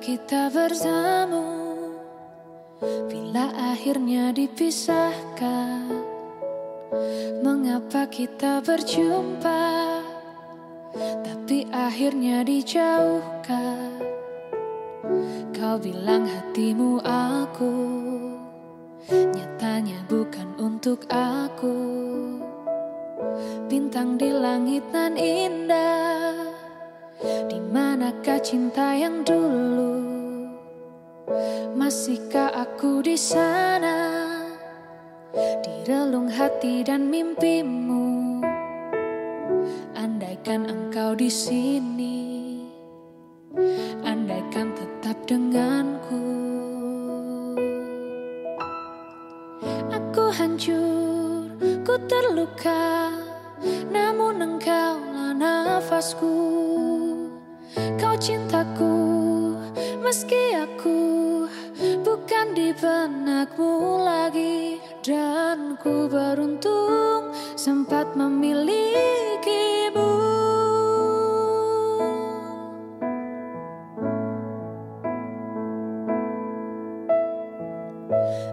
kita bersama. Bila akhirnya dipisahkan Mengapa kita berjumpa? Tapi akhirnya dijauhkan. Kau bilang hatimu aku Nyatanya bukan untuk aku. Bintang di langit nan indah di manakah cinta yang dulu? Masihkah aku di sana? Di relung hati dan mimpimu. Andaikan engkau di sini, andaikan tetap denganku. Aku hancur, ku terluka, namun engkaulah nafasku cintaku Meski aku bukan di benakmu lagi. Dan ku beruntung sempat memilikimu.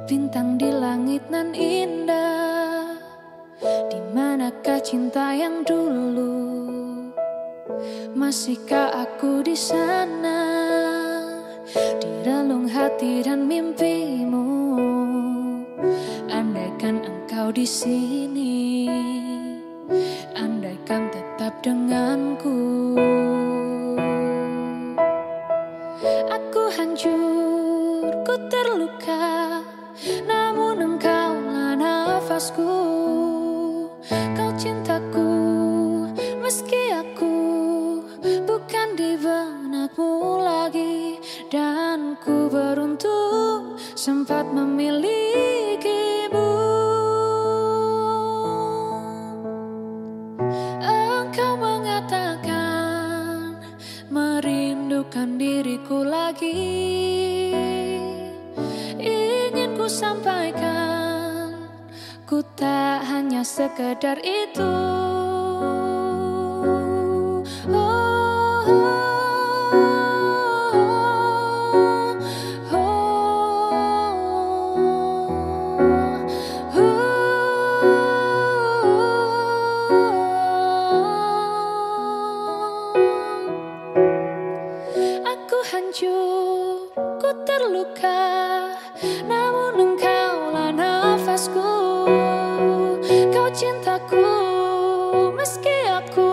Bintang di langit nan indah di manakah cinta yang dulu Masihkah aku di sana? Di relung hati dan mimpimu. Andaikan engkau di sini Andaikan tetap denganku. Aku hancur, ku terluka Namun engkaulah nafasku. Kau cintaku Dan ku beruntung sempat memilikimu Engkau mengatakan merindukan diriku lagi. Ingin ku sampaikan Ku tak hanya sekedar itu. Hancur, ku terluka Namun engkaulah nafasku. Kau cintaku meski aku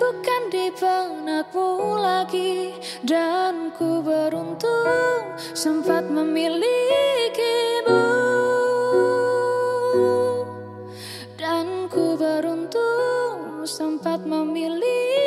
Bukan di benakmu lagi. Dan ku beruntung sempat memilikimu. Dan ku beruntung sempat memiliki